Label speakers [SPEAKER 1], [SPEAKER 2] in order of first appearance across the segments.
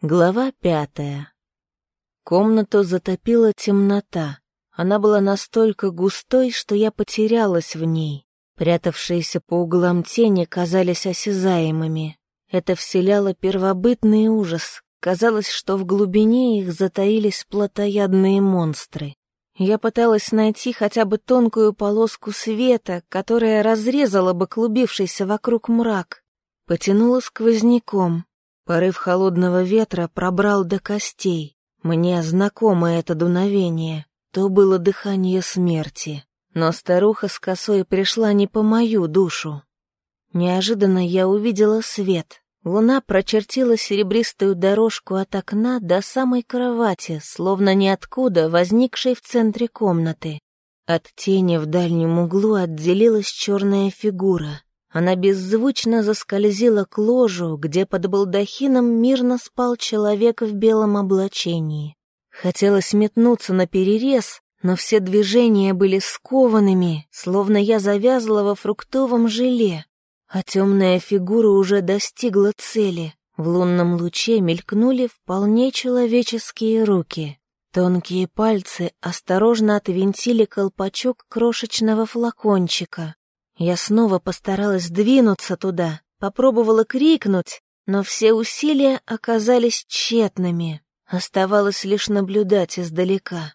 [SPEAKER 1] Глава пятая. Комнату затопила темнота. Она была настолько густой, что я потерялась в ней. Прятавшиеся по углам тени казались осязаемыми. Это вселяло первобытный ужас. Казалось, что в глубине их затаились плотоядные монстры. Я пыталась найти хотя бы тонкую полоску света, которая разрезала бы клубившийся вокруг мрак. Потянула сквозняком, Порыв холодного ветра пробрал до костей. Мне знакомо это дуновение. То было дыхание смерти. Но старуха с косой пришла не по мою душу. Неожиданно я увидела свет. Луна прочертила серебристую дорожку от окна до самой кровати, словно ниоткуда возникшей в центре комнаты. От тени в дальнем углу отделилась черная фигура. Она беззвучно заскользила к ложу, где под балдахином мирно спал человек в белом облачении. Хотелось метнуться на перерез, но все движения были скованными, словно я завязла во фруктовом желе, а темная фигура уже достигла цели. В лунном луче мелькнули вполне человеческие руки. Тонкие пальцы осторожно отвинтили колпачок крошечного флакончика. Я снова постаралась двинуться туда, попробовала крикнуть, но все усилия оказались тщетными. Оставалось лишь наблюдать издалека.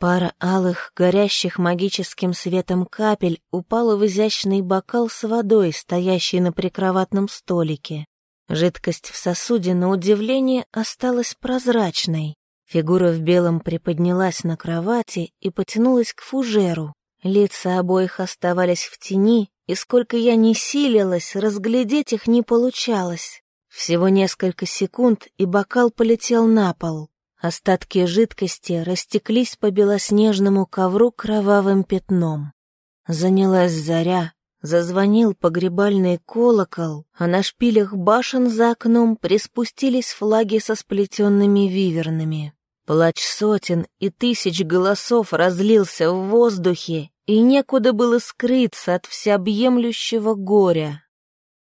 [SPEAKER 1] Пара алых, горящих магическим светом капель упала в изящный бокал с водой, стоящий на прикроватном столике. Жидкость в сосуде, на удивление, осталась прозрачной. Фигура в белом приподнялась на кровати и потянулась к фужеру. Лица обоих оставались в тени, и сколько я ни силилась, разглядеть их не получалось. Всего несколько секунд, и бокал полетел на пол. Остатки жидкости растеклись по белоснежному ковру кровавым пятном. Занялась заря, зазвонил погребальный колокол, а на шпилях башен за окном приспустились флаги со сплетенными вивернами. Плач сотен и тысяч голосов разлился в воздухе, и некуда было скрыться от всеобъемлющего горя.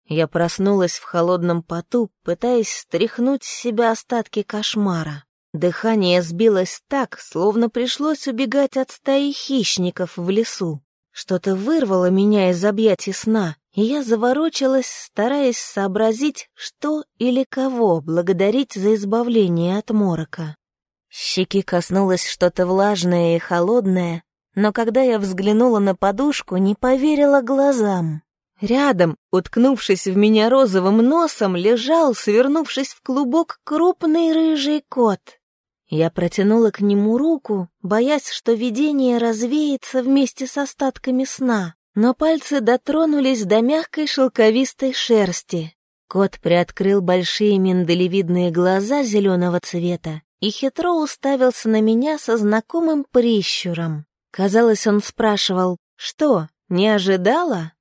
[SPEAKER 1] Я проснулась в холодном поту, пытаясь стряхнуть с себя остатки кошмара. Дыхание сбилось так, словно пришлось убегать от стаи хищников в лесу. Что-то вырвало меня из объятий сна, и я заворочилась, стараясь сообразить, что или кого благодарить за избавление от морока. Щеки коснулось что-то влажное и холодное, но когда я взглянула на подушку, не поверила глазам. Рядом, уткнувшись в меня розовым носом, лежал, свернувшись в клубок, крупный рыжий кот. Я протянула к нему руку, боясь, что видение развеется вместе с остатками сна, но пальцы дотронулись до мягкой шелковистой шерсти. Кот приоткрыл большие миндалевидные глаза зеленого цвета и хитро уставился на меня со знакомым прищуром. Казалось, он спрашивал, «Что, не ожидала?»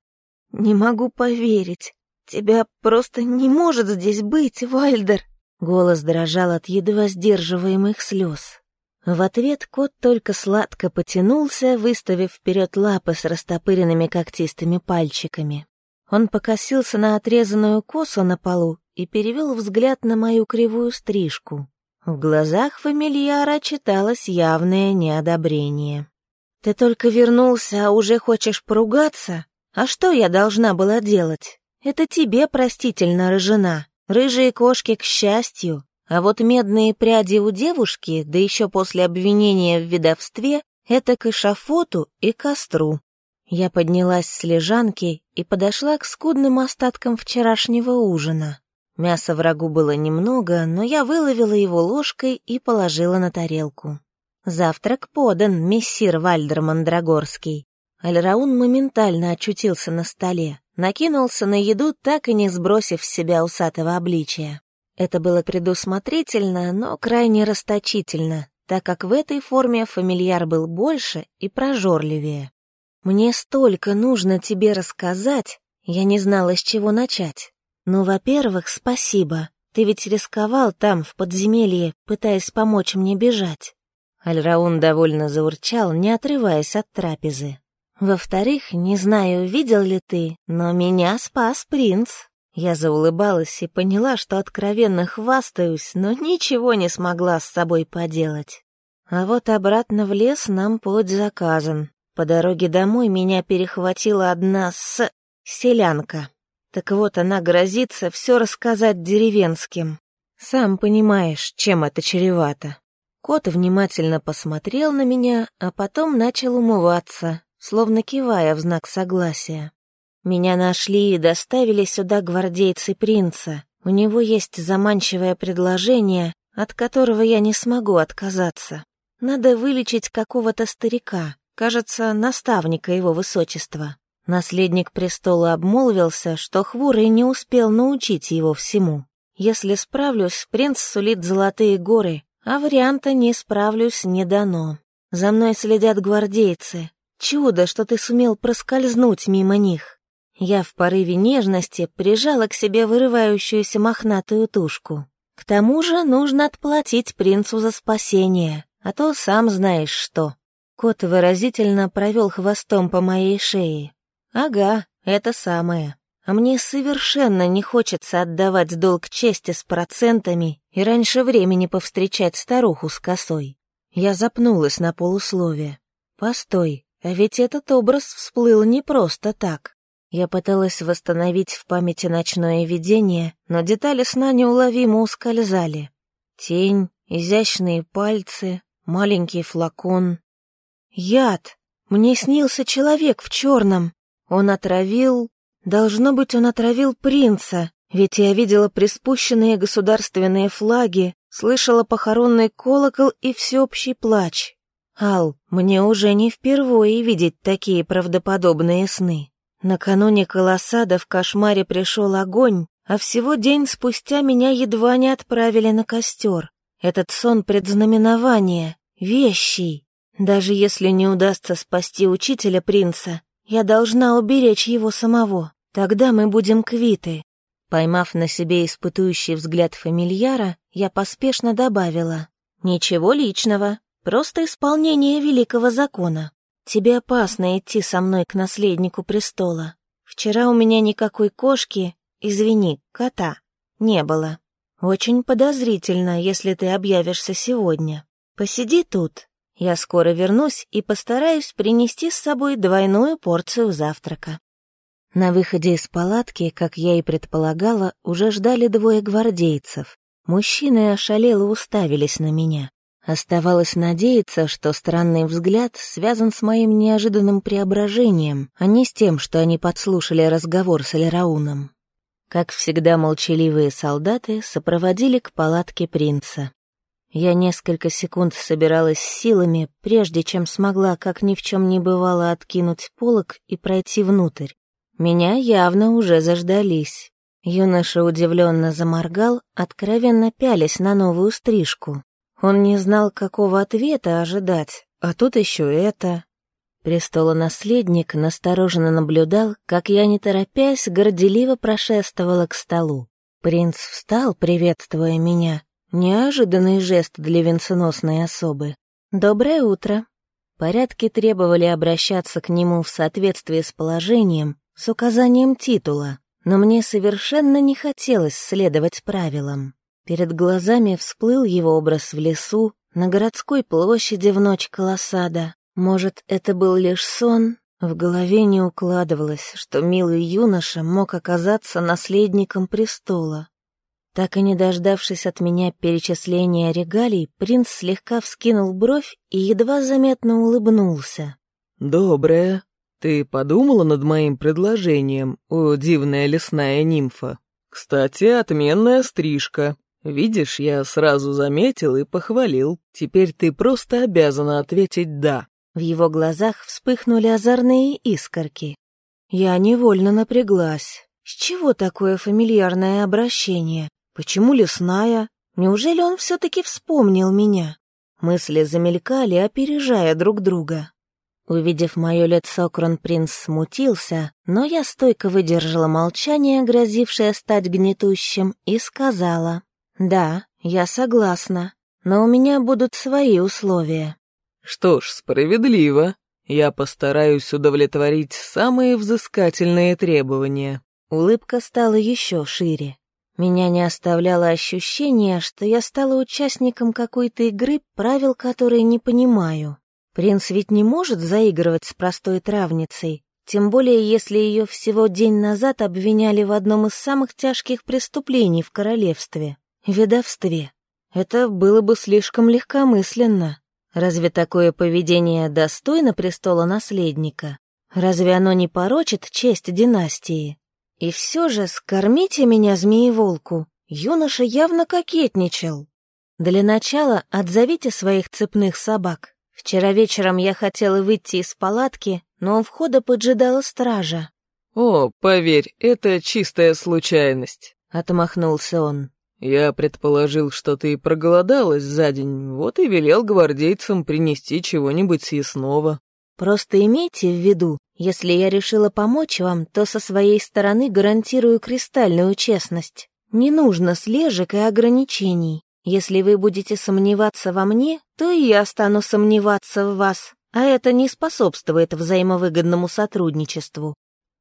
[SPEAKER 1] «Не могу поверить. Тебя просто не может здесь быть, Вальдер!» Голос дрожал от едва сдерживаемых слез. В ответ кот только сладко потянулся, выставив вперед лапы с растопыренными когтистыми пальчиками. Он покосился на отрезанную косу на полу и перевел взгляд на мою кривую стрижку. В глазах фамильяра читалось явное неодобрение. «Ты только вернулся, а уже хочешь поругаться? А что я должна была делать? Это тебе простительно рыжена. Рыжие кошки к счастью. А вот медные пряди у девушки, да еще после обвинения в ведовстве, это к эшафоту и костру». Я поднялась с лежанки и подошла к скудным остаткам вчерашнего ужина. Мяса врагу было немного, но я выловила его ложкой и положила на тарелку. «Завтрак подан, мессир Вальдер Мандрагорский». Альраун моментально очутился на столе, накинулся на еду, так и не сбросив с себя усатого обличия. Это было предусмотрительно, но крайне расточительно, так как в этой форме фамильяр был больше и прожорливее. «Мне столько нужно тебе рассказать, я не знала, с чего начать. Ну, во-первых, спасибо. Ты ведь рисковал там, в подземелье, пытаясь помочь мне бежать. Альраун довольно заурчал, не отрываясь от трапезы. «Во-вторых, не знаю, видел ли ты, но меня спас принц. Я заулыбалась и поняла, что откровенно хвастаюсь, но ничего не смогла с собой поделать. А вот обратно в лес нам путь заказан. По дороге домой меня перехватила одна с... селянка. Так вот, она грозится все рассказать деревенским. Сам понимаешь, чем это чревато. Кот внимательно посмотрел на меня, а потом начал умываться, словно кивая в знак согласия. Меня нашли и доставили сюда гвардейцы принца. У него есть заманчивое предложение, от которого я не смогу отказаться. Надо вылечить какого-то старика, кажется, наставника его высочества. Наследник престола обмолвился, что Хвурый не успел научить его всему. Если справлюсь, принц сулит золотые горы, а варианта не справлюсь не дано. За мной следят гвардейцы. Чудо, что ты сумел проскользнуть мимо них. Я в порыве нежности прижала к себе вырывающуюся мохнатую тушку. К тому же нужно отплатить принцу за спасение а то сам знаешь что». Кот выразительно провел хвостом по моей шее. «Ага, это самое. А мне совершенно не хочется отдавать долг чести с процентами и раньше времени повстречать старуху с косой». Я запнулась на полусловие. «Постой, а ведь этот образ всплыл не просто так». Я пыталась восстановить в памяти ночное видение, но детали сна неуловимо ускользали. Тень, изящные пальцы, маленький флакон. Яд! Мне снился человек в черном. Он отравил... Должно быть, он отравил принца, ведь я видела приспущенные государственные флаги, слышала похоронный колокол и всеобщий плач. Ал, мне уже не впервые видеть такие правдоподобные сны. Накануне колоссада в кошмаре пришел огонь, а всего день спустя меня едва не отправили на костер. Этот сон предзнаменование, вещий. Даже если не удастся спасти учителя принца, я должна уберечь его самого. Тогда мы будем квиты. Поймав на себе испытующий взгляд фамильяра, я поспешно добавила. «Ничего личного, просто исполнение великого закона. Тебе опасно идти со мной к наследнику престола. Вчера у меня никакой кошки, извини, кота, не было. Очень подозрительно, если ты объявишься сегодня. Посиди тут. Я скоро вернусь и постараюсь принести с собой двойную порцию завтрака. На выходе из палатки, как я и предполагала, уже ждали двое гвардейцев. Мужчины ошалело уставились на меня. Оставалось надеяться, что странный взгляд связан с моим неожиданным преображением, а не с тем, что они подслушали разговор с Элерауном. Как всегда, молчаливые солдаты сопроводили к палатке принца. Я несколько секунд собиралась силами, прежде чем смогла, как ни в чем не бывало, откинуть полог и пройти внутрь. Меня явно уже заждались. Юноша удивленно заморгал, откровенно пялясь на новую стрижку. Он не знал, какого ответа ожидать, а тут еще это. Престолонаследник настороженно наблюдал, как я, не торопясь, горделиво прошествовала к столу. Принц встал, приветствуя меня. Неожиданный жест для венценосной особы. «Доброе утро». Порядки требовали обращаться к нему в соответствии с положением, с указанием титула, но мне совершенно не хотелось следовать правилам. Перед глазами всплыл его образ в лесу, на городской площади в ночь колоссада, может, это был лишь сон? В голове не укладывалось, что милый юноша мог оказаться наследником престола. Так и не дождавшись от меня перечисления регалий, принц слегка вскинул бровь и едва заметно улыбнулся.
[SPEAKER 2] «Доброе. Ты подумала над моим предложением, о дивная лесная нимфа? Кстати, отменная стрижка. Видишь, я сразу заметил и похвалил. Теперь ты просто обязана ответить «да».
[SPEAKER 1] В его глазах вспыхнули озорные искорки. Я невольно напряглась. С чего такое фамильярное обращение? Почему лесная? Неужели он все-таки вспомнил меня? Мысли замелькали, опережая друг друга. Увидев мое лицо, кронпринц смутился, но я стойко выдержала молчание, грозившее стать гнетущим, и сказала, «Да, я согласна, но у меня будут свои условия».
[SPEAKER 2] Что ж, справедливо. Я постараюсь удовлетворить самые взыскательные требования.
[SPEAKER 1] Улыбка стала еще шире. Меня не оставляло ощущение, что я стала участником какой-то игры, правил которой не понимаю. Принц ведь не может заигрывать с простой травницей, тем более если ее всего день назад обвиняли в одном из самых тяжких преступлений в королевстве — ведовстве. Это было бы слишком легкомысленно. Разве такое поведение достойно престола наследника? Разве оно не порочит честь династии? И все же скормите меня, змееволку. Юноша явно кокетничал. Для начала отзовите своих цепных собак. Вчера вечером я хотела выйти из палатки, но у входа поджидала стража.
[SPEAKER 2] «О, поверь, это чистая случайность», —
[SPEAKER 1] отмахнулся он.
[SPEAKER 2] «Я предположил, что ты проголодалась за день, вот и велел гвардейцам принести чего-нибудь съестного».
[SPEAKER 1] Просто имейте в виду, если я решила помочь вам, то со своей стороны гарантирую кристальную честность. Не нужно слежек и ограничений. Если вы будете сомневаться во мне, то и я стану сомневаться в вас, а это не способствует взаимовыгодному сотрудничеству».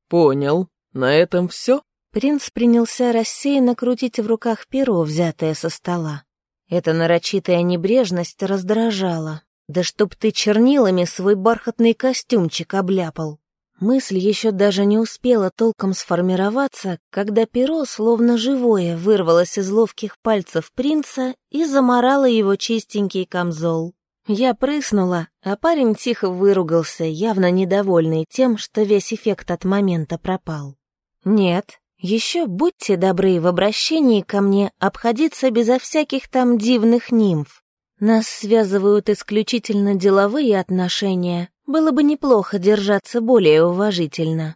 [SPEAKER 2] «Понял. На этом все?»
[SPEAKER 1] Принц принялся рассеянно крутить в руках перо, взятое со стола. Эта нарочитая небрежность раздражала. Да чтоб ты чернилами свой бархатный костюмчик обляпал. Мысль еще даже не успела толком сформироваться, когда перо, словно живое, вырвалось из ловких пальцев принца и заморало его чистенький камзол. Я прыснула, а парень тихо выругался, явно недовольный тем, что весь эффект от момента пропал. «Нет, еще будьте добры в обращении ко мне обходиться безо всяких там дивных нимф. Нас связывают исключительно деловые отношения. Было бы неплохо держаться более уважительно.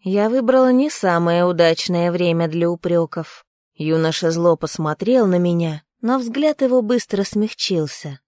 [SPEAKER 1] Я выбрала не самое удачное время для упреков. Юноша зло посмотрел на меня, но взгляд его быстро смягчился.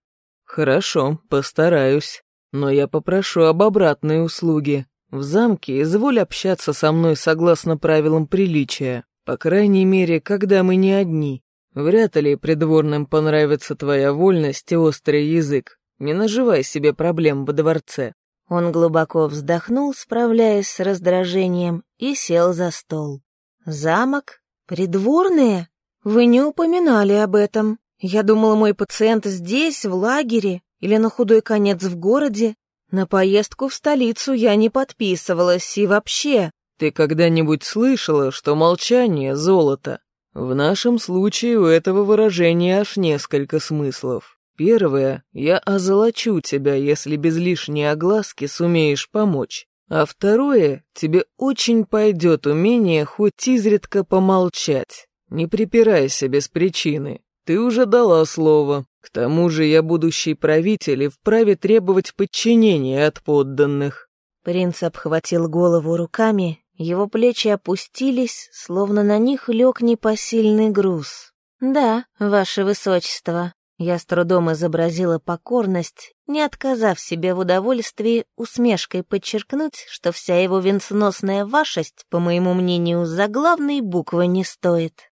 [SPEAKER 2] «Хорошо, постараюсь. Но я попрошу об обратной услуге. В замке изволь общаться со мной согласно правилам приличия, по крайней мере, когда мы не одни. Вряд ли придворным понравится твоя вольность и острый язык. Не наживай себе проблем во дворце».
[SPEAKER 1] Он глубоко вздохнул, справляясь с раздражением, и сел за стол. «Замок? Придворные? Вы не упоминали об этом. Я думала, мой пациент здесь, в лагере, или на худой конец в городе. На поездку в столицу я не подписывалась, и вообще...»
[SPEAKER 2] «Ты когда-нибудь слышала, что молчание — золото?» В нашем случае у этого выражения аж несколько смыслов. Первое, я озолочу тебя, если без лишней огласки сумеешь помочь. А второе, тебе очень пойдет умение хоть изредка помолчать. Не припирайся без причины. Ты уже дала слово. К тому же я будущий правитель и вправе требовать подчинения от подданных.
[SPEAKER 1] Принц обхватил голову руками его плечи опустились, словно на них лег непосильный груз. «Да, ваше высочество», я с трудом изобразила покорность, не отказав себе в удовольствии усмешкой подчеркнуть, что вся его венценосная вашесть, по моему мнению, заглавной буквы не стоит.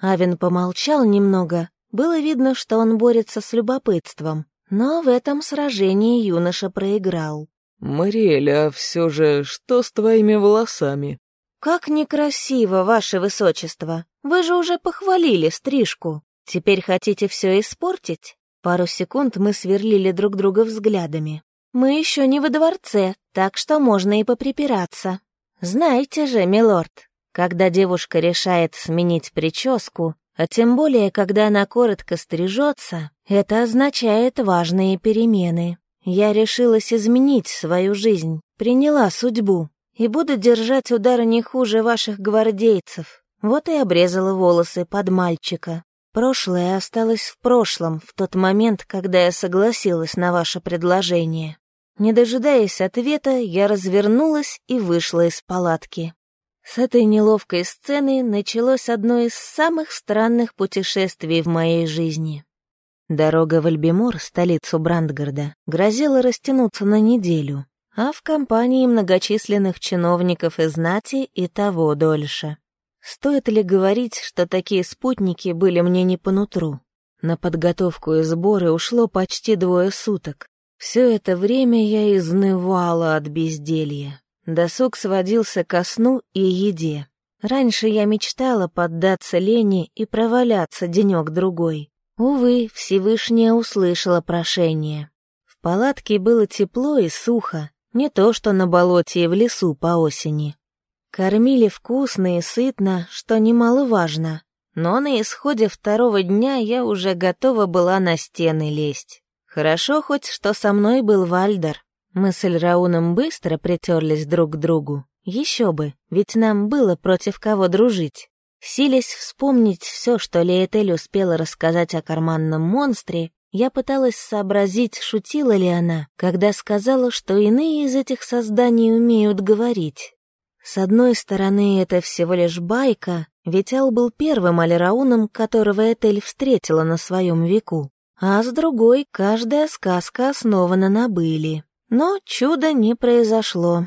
[SPEAKER 1] Авен помолчал немного, было видно, что он борется с любопытством, но в этом сражении юноша проиграл.
[SPEAKER 2] «Мариэль, а все же что с твоими волосами?»
[SPEAKER 1] «Как некрасиво, ваше высочество! Вы же уже похвалили стрижку. Теперь хотите все испортить?» Пару секунд мы сверлили друг друга взглядами. «Мы еще не во дворце, так что можно и поприпираться. Знаете же, милорд, когда девушка решает сменить прическу, а тем более, когда она коротко стрижется, это означает важные перемены. Я решилась изменить свою жизнь, приняла судьбу и буду держать удары не хуже ваших гвардейцев. Вот и обрезала волосы под мальчика. Прошлое осталось в прошлом в тот момент, когда я согласилась на ваше предложение. Не дожидаясь ответа, я развернулась и вышла из палатки. С этой неловкой сцены началось одно из самых странных путешествий в моей жизни. Дорога в Альбимор, столицу Брандгарда, грозила растянуться на неделю, а в компании многочисленных чиновников и знати и того дольше. Стоит ли говорить, что такие спутники были мне не по нутру? На подготовку и сборы ушло почти двое суток. Все это время я изнывала от безделья. Досуг сводился ко сну и еде. Раньше я мечтала поддаться лени и проваляться денек-другой. Увы, Всевышняя услышала прошение. В палатке было тепло и сухо, не то что на болоте и в лесу по осени. Кормили вкусно и сытно, что немаловажно, но на исходе второго дня я уже готова была на стены лезть. Хорошо хоть, что со мной был Вальдер. Мы с Эльрауном быстро притерлись друг к другу. Еще бы, ведь нам было против кого дружить. Силясь вспомнить все, что Леэтель успела рассказать о карманном монстре, я пыталась сообразить, шутила ли она, когда сказала, что иные из этих созданий умеют говорить. С одной стороны, это всего лишь байка, ведь Ал был первым алирауном, которого Этель встретила на своем веку. А с другой, каждая сказка основана на были. Но чуда не произошло.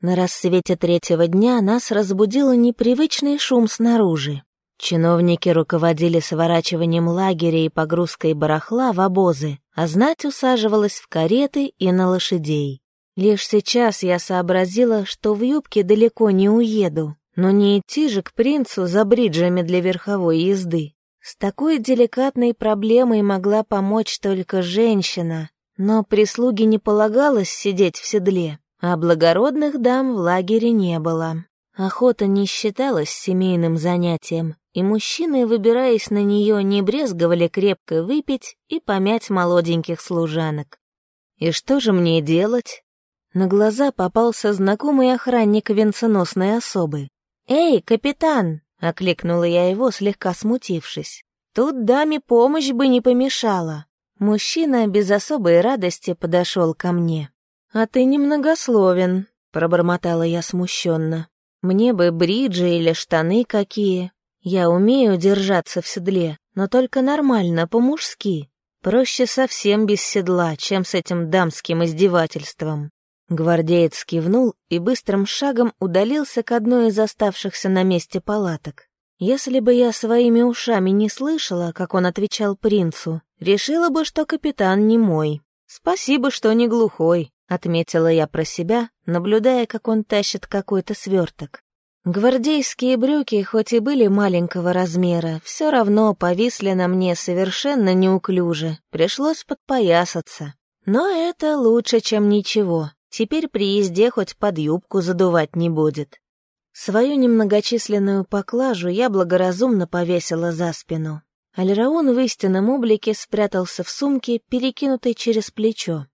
[SPEAKER 1] На рассвете третьего дня нас разбудил непривычный шум снаружи. Чиновники руководили сворачиванием лагеря и погрузкой барахла в обозы, а знать усаживалась в кареты и на лошадей. Лишь сейчас я сообразила, что в юбке далеко не уеду, но не идти же к принцу за бриджами для верховой езды. С такой деликатной проблемой могла помочь только женщина, но прислуге не полагалось сидеть в седле, а благородных дам в лагере не было. Охота не считалась семейным занятием, и мужчины, выбираясь на нее, не брезговали крепко выпить и помять молоденьких служанок. И что же мне делать? На глаза попался знакомый охранник венценосной особы. «Эй, капитан!» — окликнула я его, слегка смутившись. «Тут даме помощь бы не помешала». Мужчина без особой радости подошел ко мне. «А ты немногословен», — пробормотала я смущенно. «Мне бы бриджи или штаны какие. Я умею держаться в седле, но только нормально, по-мужски. Проще совсем без седла, чем с этим дамским издевательством». Гвардеец кивнул и быстрым шагом удалился к одной из оставшихся на месте палаток. Если бы я своими ушами не слышала, как он отвечал принцу, решила бы, что капитан не мой. Спасибо, что не глухой, отметила я про себя, наблюдая, как он тащит какой-то сверток. Гвардейские брюки, хоть и были маленького размера, все равно повисли на мне совершенно неуклюже, пришлось подпоясаться. Но это лучше, чем ничего. Теперь при езде хоть под юбку задувать не будет. Свою немногочисленную поклажу я благоразумно повесила за спину. Альраун в истинном облике спрятался в сумке, перекинутой через плечо.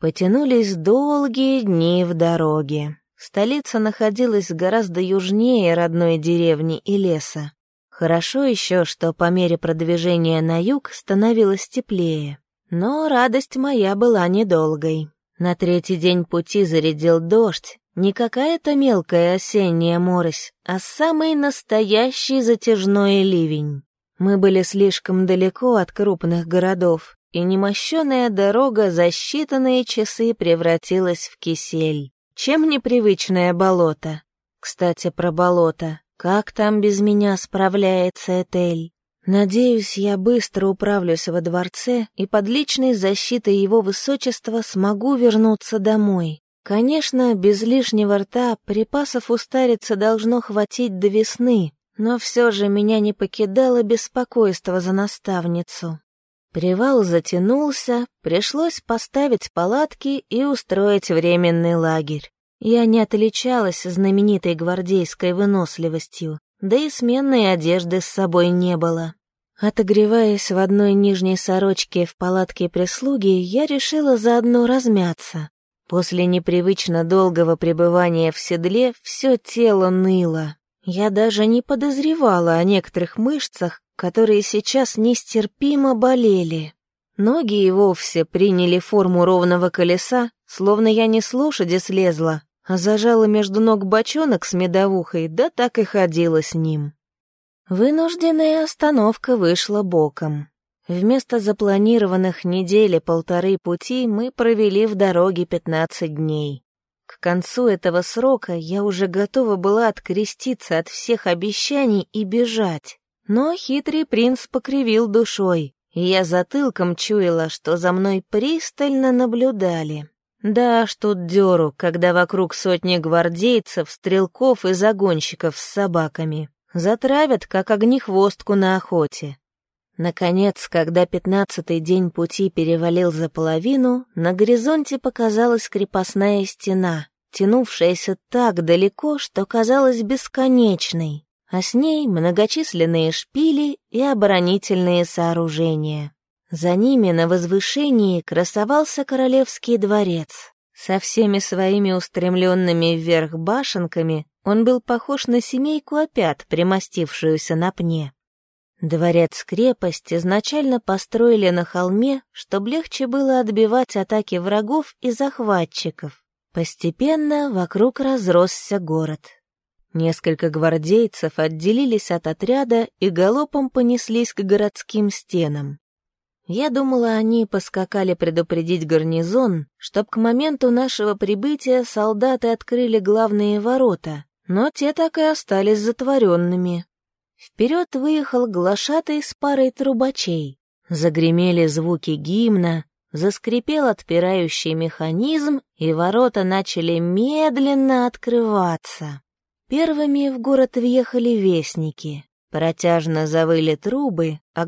[SPEAKER 1] Потянулись долгие дни в дороге. Столица находилась гораздо южнее родной деревни и леса. Хорошо еще, что по мере продвижения на юг становилось теплее. Но радость моя была недолгой. На третий день пути зарядил дождь, не какая-то мелкая осенняя морось, а самый настоящий затяжной ливень. Мы были слишком далеко от крупных городов, и немощенная дорога за считанные часы превратилась в кисель. Чем непривычное болото? Кстати, про болото. Как там без меня справляется Этель? Надеюсь, я быстро управлюсь во дворце и под личной защитой его высочества смогу вернуться домой. Конечно, без лишнего рта припасов у старицы должно хватить до весны, но все же меня не покидало беспокойство за наставницу. Привал затянулся, пришлось поставить палатки и устроить временный лагерь. Я не отличалась знаменитой гвардейской выносливостью, да и сменной одежды с собой не было. Отогреваясь в одной нижней сорочке в палатке прислуги, я решила заодно размяться. После непривычно долгого пребывания в седле все тело ныло. Я даже не подозревала о некоторых мышцах, которые сейчас нестерпимо болели. Ноги и вовсе приняли форму ровного колеса, словно я не с лошади слезла, зажала между ног бочонок с медовухой, да так и ходила с ним. Вынужденная остановка вышла боком. Вместо запланированных недели полторы пути мы провели в дороге пятнадцать дней. К концу этого срока я уже готова была откреститься от всех обещаний и бежать. Но хитрый принц покривил душой, и я затылком чуяла, что за мной пристально наблюдали. Да, аж тут дёру, когда вокруг сотни гвардейцев, стрелков и загонщиков с собаками. Затравят, как огнехвостку на охоте. Наконец, когда пятнадцатый день пути перевалил за половину, на горизонте показалась крепостная стена, тянувшаяся так далеко, что казалась бесконечной, а с ней многочисленные шпили и оборонительные сооружения. За ними на возвышении красовался королевский дворец. Со всеми своими устремленными вверх башенками он был похож на семейку опят, примостившуюся на пне. Дворец-крепость изначально построили на холме, чтобы легче было отбивать атаки врагов и захватчиков. Постепенно вокруг разросся город. Несколько гвардейцев отделились от отряда и галопом понеслись к городским стенам. Я думала, они поскакали предупредить гарнизон, чтоб к моменту нашего прибытия солдаты открыли главные ворота, но те так и остались затворенными. Вперед выехал глашатый с парой трубачей. Загремели звуки гимна, заскрипел отпирающий механизм, и ворота начали медленно открываться. Первыми в город въехали вестники. Протяжно завыли трубы, а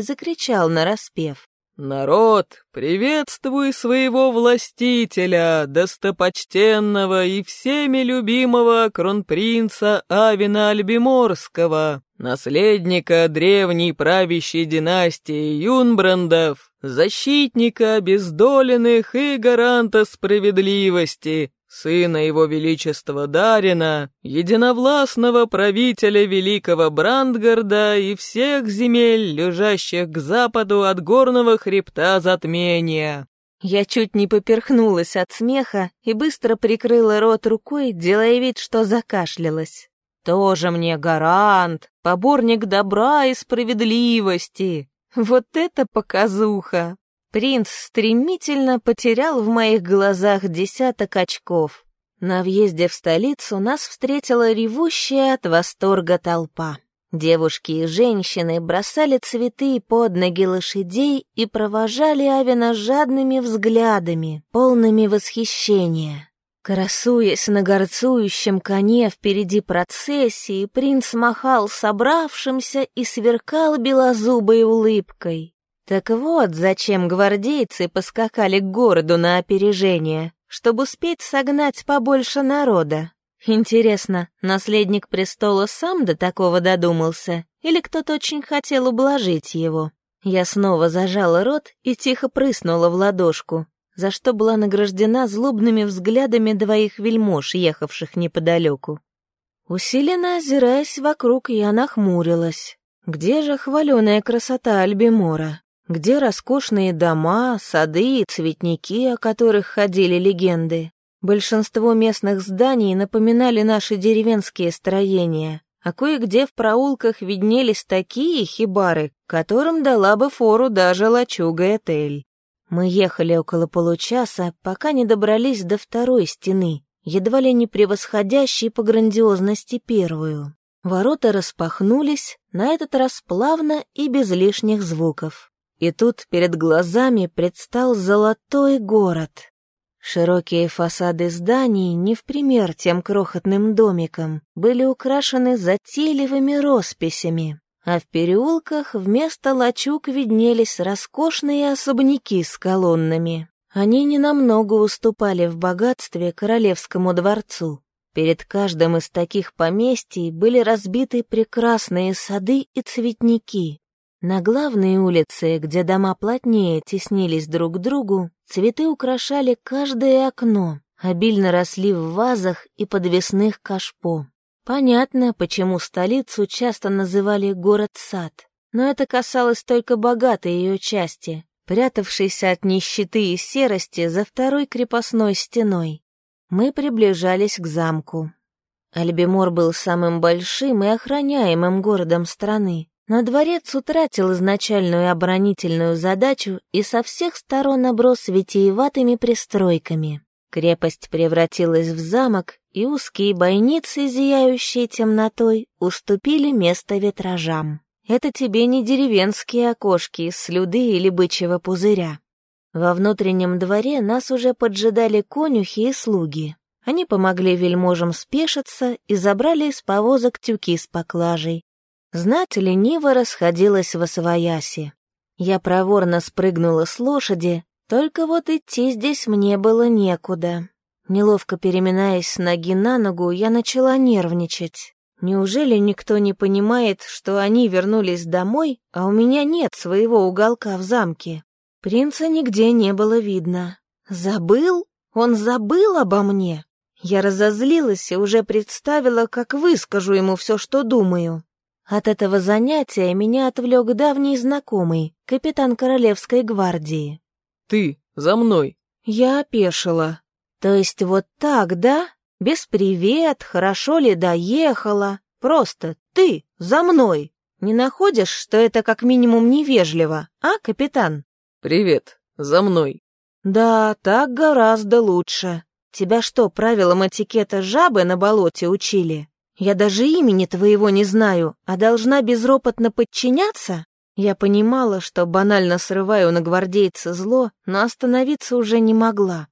[SPEAKER 1] закричал нараспев.
[SPEAKER 2] «Народ, приветствуй своего властителя, достопочтенного и всеми любимого кронпринца Авина Альбиморского, наследника древней правящей династии Юнбрандов, защитника обездоленных и гаранта справедливости, сына его величества Дарина, единовластного правителя великого Брандгарда и всех земель, лежащих к западу от горного хребта затмения».
[SPEAKER 1] Я чуть не поперхнулась от смеха и быстро прикрыла рот рукой, делая вид, что закашлялась. «Тоже мне гарант, поборник добра и справедливости. Вот это показуха!» Принц стремительно потерял в моих глазах десяток очков. На въезде в столицу нас встретила ревущая от восторга толпа. Девушки и женщины бросали цветы под ноги лошадей и провожали Авина жадными взглядами, полными восхищения. Красуясь на горцующем коне впереди процессии, принц махал собравшимся и сверкал белозубой улыбкой. Так вот, зачем гвардейцы поскакали к городу на опережение, чтобы успеть согнать побольше народа. Интересно, наследник престола сам до такого додумался, или кто-то очень хотел ублажить его? Я снова зажала рот и тихо прыснула в ладошку, за что была награждена злобными взглядами двоих вельмож, ехавших неподалеку. Усиленно озираясь вокруг, я нахмурилась. Где же хваленая красота Альбимора? Где роскошные дома, сады и цветники, о которых ходили легенды. Большинство местных зданий напоминали наши деревенские строения, а кое-где в проулках виднелись такие хибары, которым дала бы фору даже лачуга Этель. Мы ехали около получаса, пока не добрались до второй стены, едва ли не превосходящей по грандиозности первую. Ворота распахнулись, на этот раз плавно и без лишних звуков. И тут перед глазами предстал золотой город. Широкие фасады зданий, не в пример тем крохотным домикам, были украшены затейливыми росписями, а в переулках вместо лачуг виднелись роскошные особняки с колоннами. Они ненамного уступали в богатстве королевскому дворцу. Перед каждым из таких поместий были разбиты прекрасные сады и цветники, на главной улице, где дома плотнее теснились друг к другу, цветы украшали каждое окно, обильно росли в вазах и подвесных кашпо. Понятно, почему столицу часто называли город-сад, но это касалось только богатой ее части, прятавшейся от нищеты и серости за второй крепостной стеной. Мы приближались к замку. Альбимор был самым большим и охраняемым городом страны, но дворец утратил изначальную оборонительную задачу и со всех сторон оброс витиеватыми пристройками. Крепость превратилась в замок, и узкие бойницы, зияющие темнотой, уступили место витражам. Это тебе не деревенские окошки из слюды или бычьего пузыря. Во внутреннем дворе нас уже поджидали конюхи и слуги. Они помогли вельможам спешиться и забрали из повозок тюки с поклажей. Знать лениво расходилась в освояси. Я проворно спрыгнула с лошади, только вот идти здесь мне было некуда. Неловко переминаясь с ноги на ногу, я начала нервничать. Неужели никто не понимает, что они вернулись домой, а у меня нет своего уголка в замке? Принца нигде не было видно. Забыл? Он забыл обо мне? Я разозлилась и уже представила, как выскажу ему все, что думаю. От этого занятия меня отвлек давний знакомый, капитан Королевской гвардии.
[SPEAKER 2] «Ты, за мной!»
[SPEAKER 1] Я опешила. «То есть вот так, да? Без привет, хорошо ли доехала? Просто ты, за мной! Не находишь, что это как минимум невежливо, а, капитан?»
[SPEAKER 2] «Привет, за мной!»
[SPEAKER 1] «Да, так гораздо лучше. Тебя что, правилам этикета жабы на болоте учили? Я даже имени твоего не знаю, а должна безропотно подчиняться?» Я понимала, что банально срываю на гвардейца зло, но остановиться уже не могла.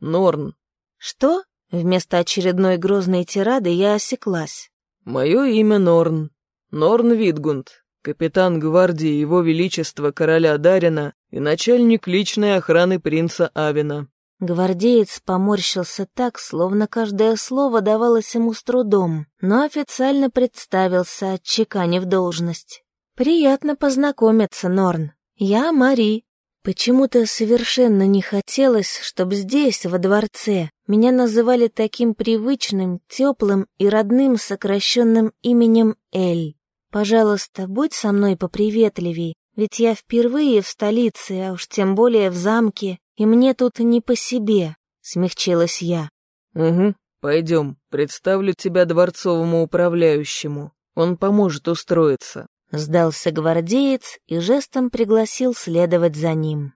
[SPEAKER 2] «Норн».
[SPEAKER 1] «Что?» Вместо очередной грозной тирады я осеклась.
[SPEAKER 2] «Мое имя Норн. Норн Витгунд, капитан гвардии Его Величества короля Дарина и начальник личной охраны принца Авина.
[SPEAKER 1] Гвардеец поморщился так, словно каждое слово давалось ему с трудом, но официально представился, отчеканив должность. «Приятно познакомиться, Норн. Я Мари». Почему-то совершенно не хотелось, чтобы здесь, во дворце, меня называли таким привычным, теплым и родным сокращенным именем Эль. Пожалуйста, будь со мной поприветливей, ведь я впервые в столице, а уж тем более в замке, и мне тут не по себе», — смягчилась я.
[SPEAKER 2] «Угу, пойдем, представлю тебя дворцовому управляющему. Он поможет устроиться», —
[SPEAKER 1] сдался гвардеец и жестом пригласил следовать за ним.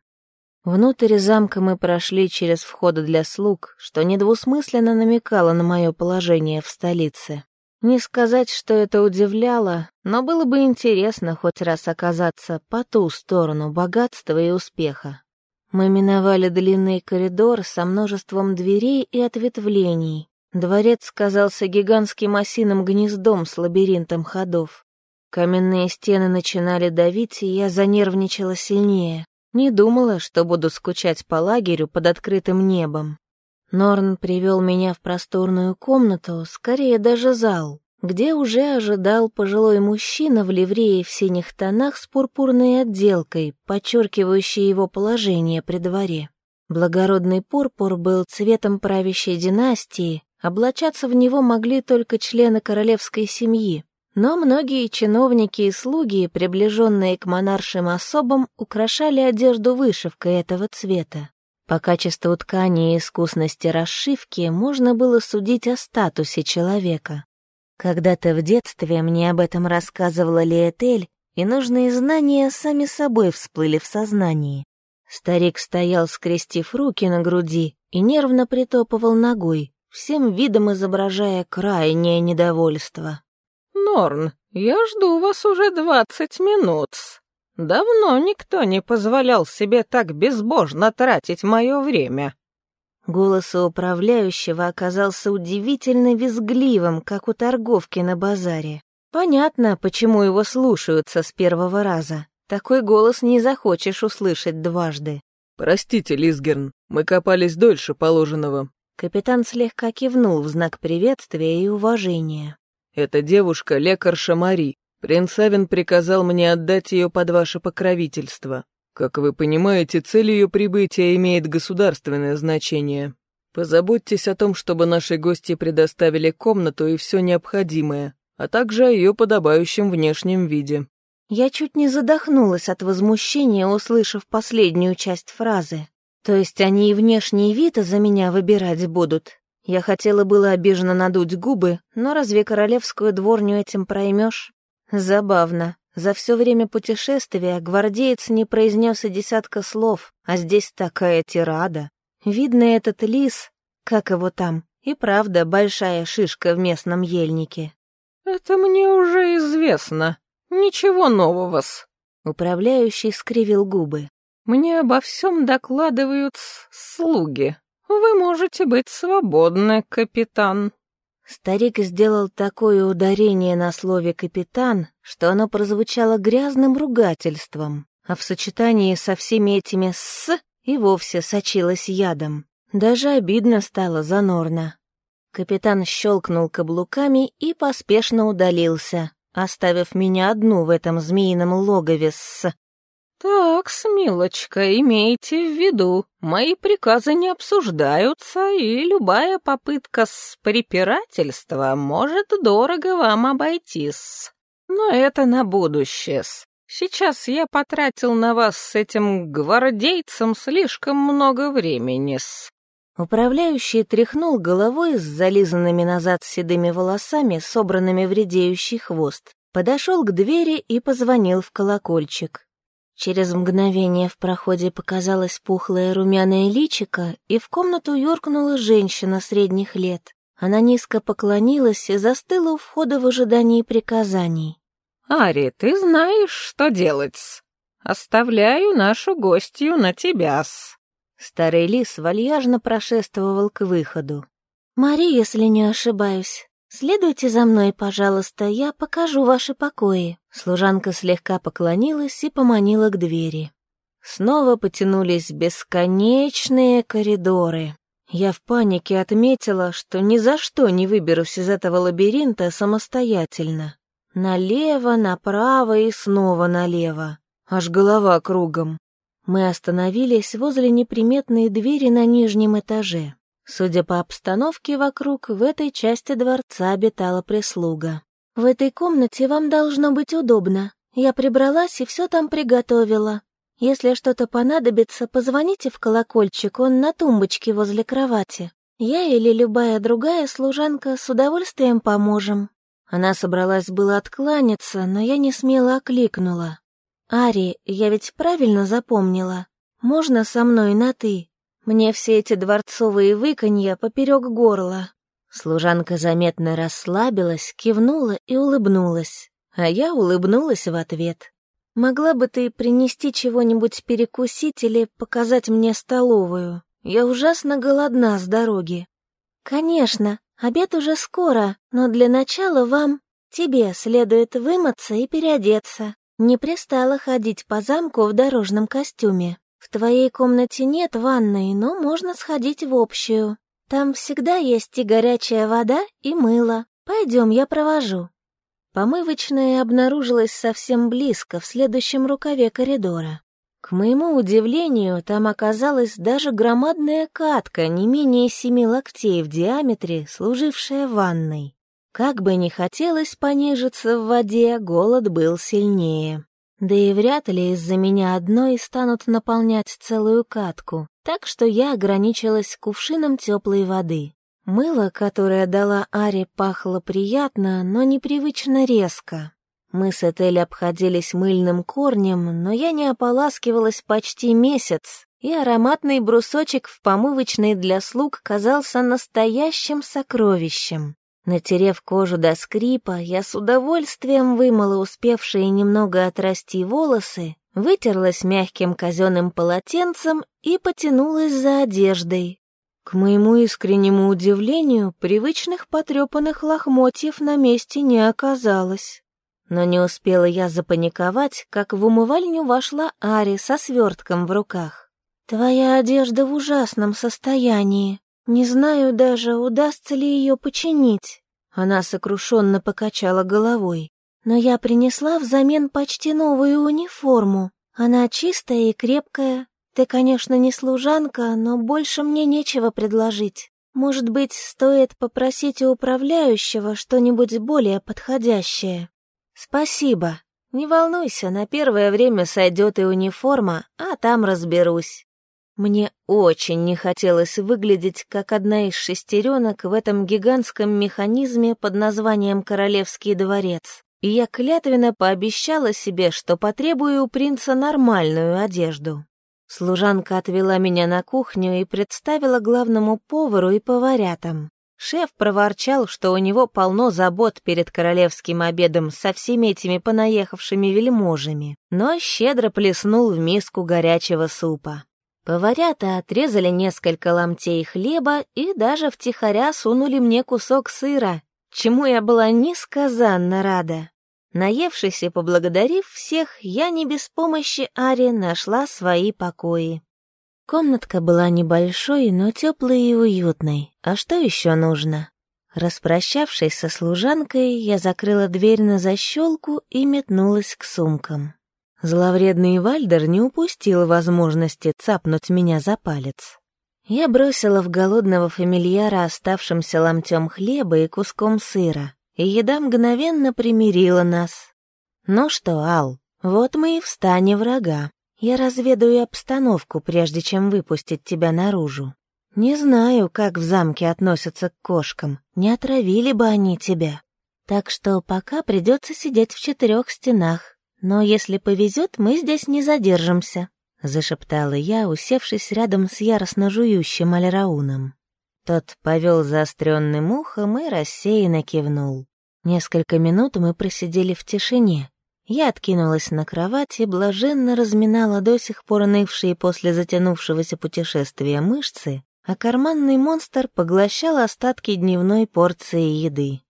[SPEAKER 1] Внутрь замка мы прошли через входы для слуг, что недвусмысленно намекало на мое положение в столице. Не сказать, что это удивляло, но было бы интересно хоть раз оказаться по ту сторону богатства и успеха. Мы миновали длинный коридор со множеством дверей и ответвлений. Дворец казался гигантским осиным гнездом с лабиринтом ходов. Каменные стены начинали давить, и я занервничала сильнее. Не думала, что буду скучать по лагерю под открытым небом. Норн привел меня в просторную комнату, скорее даже зал где уже ожидал пожилой мужчина в ливрее в синих тонах с пурпурной отделкой, подчеркивающей его положение при дворе. Благородный пурпур был цветом правящей династии, облачаться в него могли только члены королевской семьи, но многие чиновники и слуги, приближенные к монаршим особам, украшали одежду вышивкой этого цвета. По качеству ткани и искусности расшивки можно было судить о статусе человека. Когда-то в детстве мне об этом рассказывала Лиэтель, и нужные знания сами собой всплыли в сознании. Старик стоял, скрестив руки на груди, и нервно притопывал ногой, всем видом изображая крайнее недовольство.
[SPEAKER 3] «Норн, я жду вас уже двадцать минут. Давно никто не позволял себе так безбожно тратить мое время».
[SPEAKER 1] Голос у управляющего оказался удивительно визгливым, как у торговки на базаре. Понятно, почему его слушаются с первого раза. Такой голос не захочешь услышать дважды.
[SPEAKER 2] «Простите, Лизгерн, мы копались дольше положенного».
[SPEAKER 1] Капитан слегка кивнул в знак приветствия и уважения.
[SPEAKER 2] «Эта девушка — лекарша Мари. Принц Авен приказал мне отдать ее под ваше покровительство. Как вы понимаете, цель ее прибытия имеет государственное значение. Позаботьтесь о том, чтобы наши гости предоставили комнату и все необходимое, а также о ее подобающем внешнем виде».
[SPEAKER 1] Я чуть не задохнулась от возмущения, услышав последнюю часть фразы. То есть они и внешний вид за меня выбирать будут. Я хотела было обиженно надуть губы, но разве королевскую дворню этим проймешь? Забавно. За все время путешествия гвардеец не произнес и десятка слов, а здесь такая тирада. Видно, этот лис, как его там, и правда большая шишка в местном ельнике.
[SPEAKER 3] «Это мне уже известно. Ничего нового-с».
[SPEAKER 1] Управляющий скривил губы.
[SPEAKER 3] Мне обо всем докладывают слуги. Вы можете быть свободны, капитан».
[SPEAKER 1] Старик сделал такое ударение на слове «капитан», что оно прозвучало грязным ругательством, а в сочетании со всеми этими «с» и вовсе сочилось ядом. Даже обидно стало за Норна. Капитан щелкнул каблуками и поспешно удалился, оставив меня одну в этом змеином логове с...
[SPEAKER 3] «Так, смилочка, имейте в виду, мои приказы не обсуждаются, и любая попытка с препирательства может дорого вам обойтись. Но это на будущее. Сейчас я потратил на вас с этим гвардейцем слишком много времени. -с.
[SPEAKER 1] Управляющий тряхнул головой с зализанными назад седыми волосами, собранными в редеющий хвост, подошел к двери и позвонил в колокольчик. Через мгновение в проходе показалось пухлое румяное личико, и в комнату юркнула женщина средних лет. Она низко поклонилась и застыла у входа в ожидании приказаний.
[SPEAKER 3] «Ари, ты знаешь, что делать. Оставляю нашу гостью на тебя-с».
[SPEAKER 1] Старый лис вальяжно прошествовал к выходу. «Мари, если не ошибаюсь, «Следуйте за мной, пожалуйста, я покажу ваши покои». Служанка слегка поклонилась и поманила к двери. Снова потянулись бесконечные коридоры. Я в панике отметила, что ни за что не выберусь из этого лабиринта самостоятельно. Налево, направо и снова налево. Аж голова кругом. Мы остановились возле неприметной двери на нижнем этаже. Судя по обстановке вокруг, в этой части дворца обитала прислуга. «В этой комнате вам должно быть удобно. Я прибралась и все там приготовила. Если что-то понадобится, позвоните в колокольчик, он на тумбочке возле кровати. Я или любая другая служанка с удовольствием поможем». Она собралась было откланяться, но я не смело окликнула. «Ари, я ведь правильно запомнила? Можно со мной на «ты»?» Мне все эти дворцовые выканья поперек горла. Служанка заметно расслабилась, кивнула и улыбнулась, а я улыбнулась в ответ. «Могла бы ты принести чего-нибудь перекусить или показать мне столовую? Я ужасно голодна с дороги». «Конечно, обед уже скоро, но для начала вам, тебе, следует вымыться и переодеться. Не пристало ходить по замку в дорожном костюме». В твоей комнате нет ванной, но можно сходить в общую. Там всегда есть и горячая вода, и мыло. Пойдем, я провожу». Помывочная обнаружилась совсем близко, в следующем рукаве коридора. К моему удивлению, там оказалась даже громадная катка, не менее семи локтей в диаметре, служившая ванной. Как бы ни хотелось понежиться в воде, голод был сильнее. Да и вряд ли из-за меня одной станут наполнять целую катку, так что я ограничилась кувшином теплой воды. Мыло, которое дала Аре, пахло приятно, но непривычно резко. Мы с Этель обходились мыльным корнем, но я не ополаскивалась почти месяц, и ароматный брусочек в помывочной для слуг казался настоящим сокровищем. Натерев кожу до скрипа, я с удовольствием вымыла успевшие немного отрасти волосы, вытерлась мягким казенным полотенцем и потянулась за одеждой. К моему искреннему удивлению, привычных потрепанных лохмотьев на месте не оказалось. Но не успела я запаниковать, как в умывальню вошла Ари со свертком в руках. «Твоя одежда в ужасном состоянии», не знаю даже, удастся ли ее починить. Она сокрушенно покачала головой. Но я принесла взамен почти новую униформу. Она чистая и крепкая. Ты, конечно, не служанка, но больше мне нечего предложить. Может быть, стоит попросить у управляющего что-нибудь более подходящее. Спасибо. Не волнуйся, на первое время сойдет и униформа, а там разберусь. Мне очень не хотелось выглядеть как одна из шестеренок в этом гигантском механизме под названием «Королевский дворец», и я клятвенно пообещала себе, что потребую у принца нормальную одежду. Служанка отвела меня на кухню и представила главному повару и поварятам. Шеф проворчал, что у него полно забот перед королевским обедом со всеми этими понаехавшими вельможами, но щедро плеснул в миску горячего супа. Поварята отрезали несколько ломтей хлеба и даже втихаря сунули мне кусок сыра, чему я была несказанно рада. Наевшись и поблагодарив всех, я не без помощи Ари нашла свои покои. Комнатка была небольшой, но теплой и уютной. А что еще нужно? Распрощавшись со служанкой, я закрыла дверь на защелку и метнулась к сумкам. Зловредный Вальдер не упустил возможности цапнуть меня за палец. Я бросила в голодного фамильяра оставшимся ломтем хлеба и куском сыра, и еда мгновенно примирила нас. «Ну что, Ал, вот мы и в врага. Я разведаю обстановку, прежде чем выпустить тебя наружу. Не знаю, как в замке относятся к кошкам, не отравили бы они тебя. Так что пока придется сидеть в четырех стенах, но если повезет, мы здесь не задержимся», — зашептала я, усевшись рядом с яростно жующим Альрауном. Тот повел заостренным ухом и рассеянно кивнул. Несколько минут мы просидели в тишине. Я откинулась на кровать и блаженно разминала до сих пор нывшие после затянувшегося путешествия мышцы, а карманный монстр поглощал остатки дневной порции еды.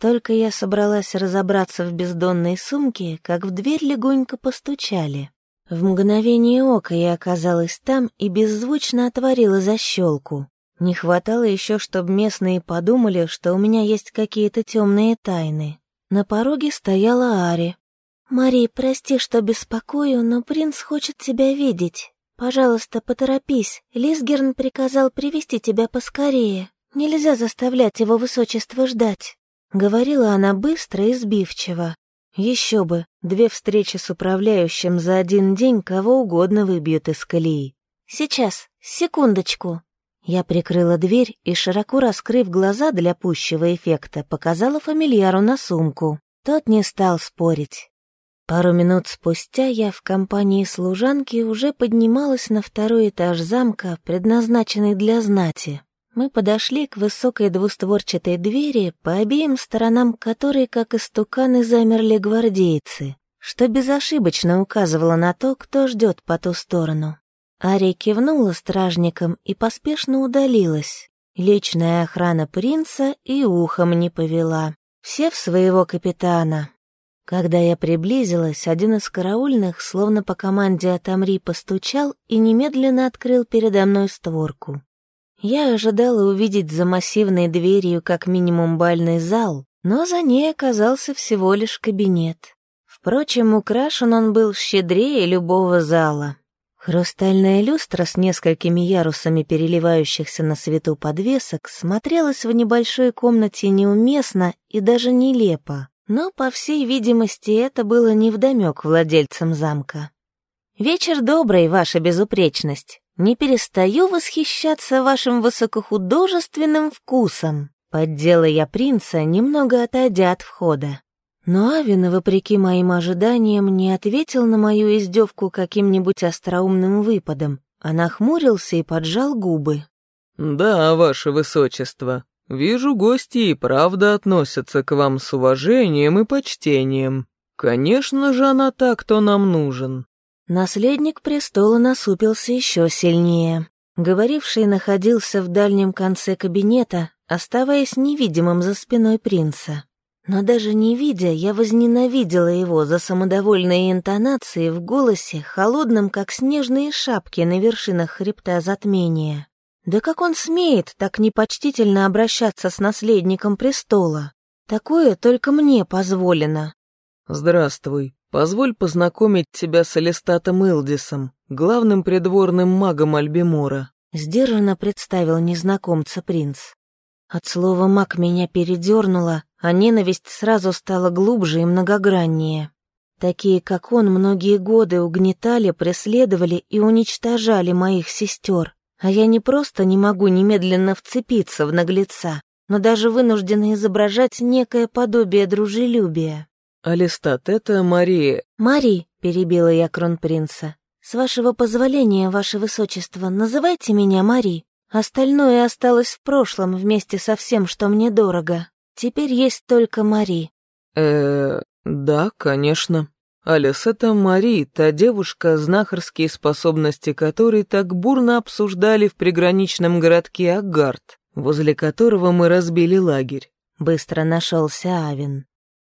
[SPEAKER 1] Только я собралась разобраться в бездонной сумке, как в дверь легонько постучали. В мгновение ока я оказалась там и беззвучно отворила защелку. Не хватало еще, чтобы местные подумали, что у меня есть какие-то темные тайны. На пороге стояла Ари. «Мари, прости, что беспокою, но принц хочет тебя видеть. Пожалуйста, поторопись. Лисгерн приказал привести тебя поскорее. Нельзя заставлять его высочество ждать». Говорила она быстро и сбивчиво. Еще бы, две встречи с управляющим за один день кого угодно выбьют из колеи. «Сейчас, секундочку». Я прикрыла дверь и, широко раскрыв глаза для пущего эффекта, показала фамильяру на сумку. Тот не стал спорить. Пару минут спустя я в компании служанки уже поднималась на второй этаж замка, предназначенный для знати. Мы подошли к высокой двустворчатой двери, по обеим сторонам которой, как истуканы, замерли гвардейцы, что безошибочно указывало на то, кто ждет по ту сторону. Ария кивнула стражникам и поспешно удалилась. Личная охрана принца и ухом не повела. Все в своего капитана. Когда я приблизилась, один из караульных, словно по команде отомри, постучал и немедленно открыл передо мной створку. Я ожидала увидеть за массивной дверью как минимум бальный зал, но за ней оказался всего лишь кабинет. Впрочем, украшен он был щедрее любого зала. Хрустальная люстра с несколькими ярусами переливающихся на свету подвесок смотрелась в небольшой комнате неуместно и даже нелепо, но, по всей видимости, это было невдомек владельцам замка. «Вечер добрый, ваша безупречность!» Не перестаю восхищаться вашим высокохудожественным вкусом. Поддела я принца, немного отойдя от входа. Но Авин, вопреки моим ожиданиям, не ответил на мою издевку каким-нибудь остроумным выпадом, а нахмурился и поджал губы.
[SPEAKER 2] «Да, ваше высочество, вижу, гости и правда относятся к вам с уважением и почтением. Конечно же, она так, кто нам нужен.
[SPEAKER 1] Наследник престола насупился еще сильнее. Говоривший находился в дальнем конце кабинета, оставаясь невидимым за спиной принца. Но даже не видя, я возненавидела его за самодовольные интонации в голосе, холодном, как снежные шапки на вершинах хребта затмения. Да как он смеет так непочтительно обращаться с наследником престола? Такое только мне позволено.
[SPEAKER 2] «Здравствуй», Позволь познакомить тебя с Алистатом Илдисом, главным придворным магом Альбимора.
[SPEAKER 1] Сдержанно представил незнакомца принц. От слова «маг» меня передернуло, а ненависть сразу стала глубже и многограннее. Такие, как он, многие годы угнетали, преследовали и уничтожали моих сестер. А я не просто не могу немедленно вцепиться в наглеца, но даже вынуждена изображать некое подобие дружелюбия.
[SPEAKER 2] «Алистат, это Мария...»
[SPEAKER 1] «Мари», — перебила я кронпринца. «С вашего позволения, ваше высочество, называйте меня Мари. Остальное осталось в прошлом вместе со всем, что мне дорого. Теперь есть только Мари.
[SPEAKER 2] э да, конечно. Алис, это Мари, та девушка, знахарские способности которой так бурно обсуждали в приграничном городке Агард, возле которого мы разбили лагерь.
[SPEAKER 1] Быстро нашелся Авин.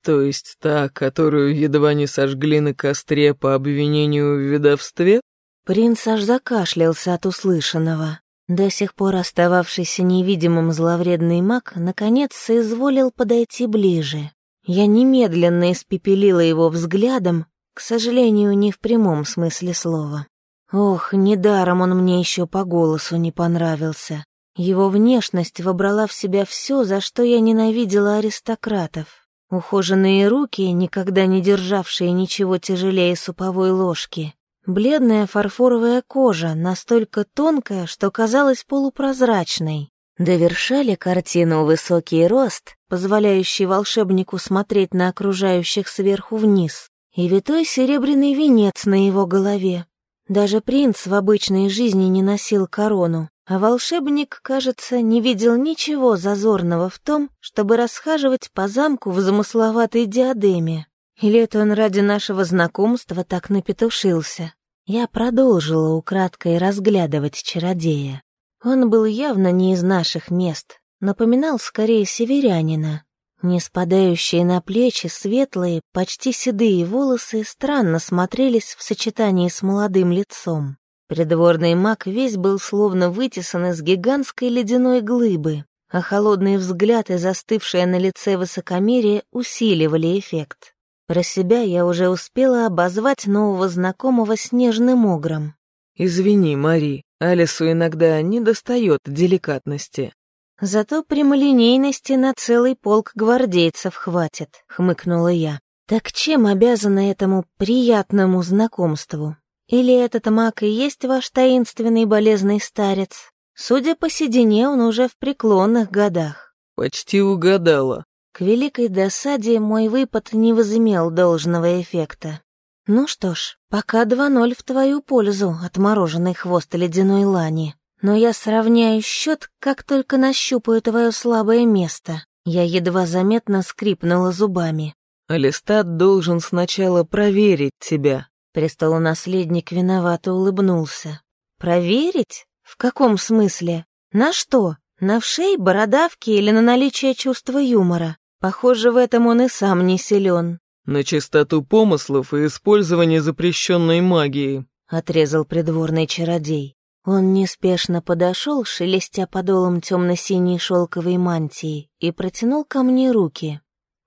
[SPEAKER 2] То есть та, которую едва не сожгли на костре по обвинению в ведовстве?
[SPEAKER 1] Принц аж закашлялся от услышанного. До сих пор остававшийся невидимым зловредный маг наконец соизволил подойти ближе. Я немедленно испепелила его взглядом, к сожалению, не в прямом смысле слова. Ох, недаром он мне еще по голосу не понравился. Его внешность вобрала в себя все, за что я ненавидела аристократов. Ухоженные руки, никогда не державшие ничего тяжелее суповой ложки. Бледная фарфоровая кожа, настолько тонкая, что казалась полупрозрачной. Довершали картину высокий рост, позволяющий волшебнику смотреть на окружающих сверху вниз, и витой серебряный венец на его голове. Даже принц в обычной жизни не носил корону, а волшебник, кажется, не видел ничего зазорного в том, чтобы расхаживать по замку в замысловатой диадеме. Или это он ради нашего знакомства так напетушился? Я продолжила украдкой разглядывать чародея. Он был явно не из наших мест, напоминал скорее северянина. Не спадающие на плечи светлые, почти седые волосы странно смотрелись в сочетании с молодым лицом. Придворный маг весь был словно вытесан из гигантской ледяной глыбы, а холодный взгляд и застывшее на лице высокомерие усиливали эффект. Про себя я уже успела обозвать нового знакомого снежным огром.
[SPEAKER 2] «Извини, Мари, Алису иногда недостает деликатности».
[SPEAKER 1] «Зато прямолинейности на целый полк гвардейцев хватит», — хмыкнула я. «Так чем обязана этому приятному знакомству? Или этот маг и есть ваш таинственный болезный старец? Судя по седине, он уже в преклонных годах».
[SPEAKER 2] «Почти угадала».
[SPEAKER 1] К великой досаде мой выпад не возымел должного эффекта. Ну что ж, пока 2-0 в твою пользу, отмороженный хвост ледяной лани. Но я сравняю счет, как только нащупаю твое слабое место. Я едва заметно скрипнула зубами.
[SPEAKER 2] Алистат должен сначала проверить тебя.
[SPEAKER 1] Престолонаследник виновато улыбнулся. Проверить? В каком смысле? На что? На вшей, бородавки или на наличие чувства юмора? Похоже, в этом он и сам не силен.
[SPEAKER 2] «На чистоту помыслов и использование запрещенной магии», —
[SPEAKER 1] отрезал придворный чародей. Он неспешно подошел, шелестя подолом темно-синей шелковой мантии, и протянул ко мне руки.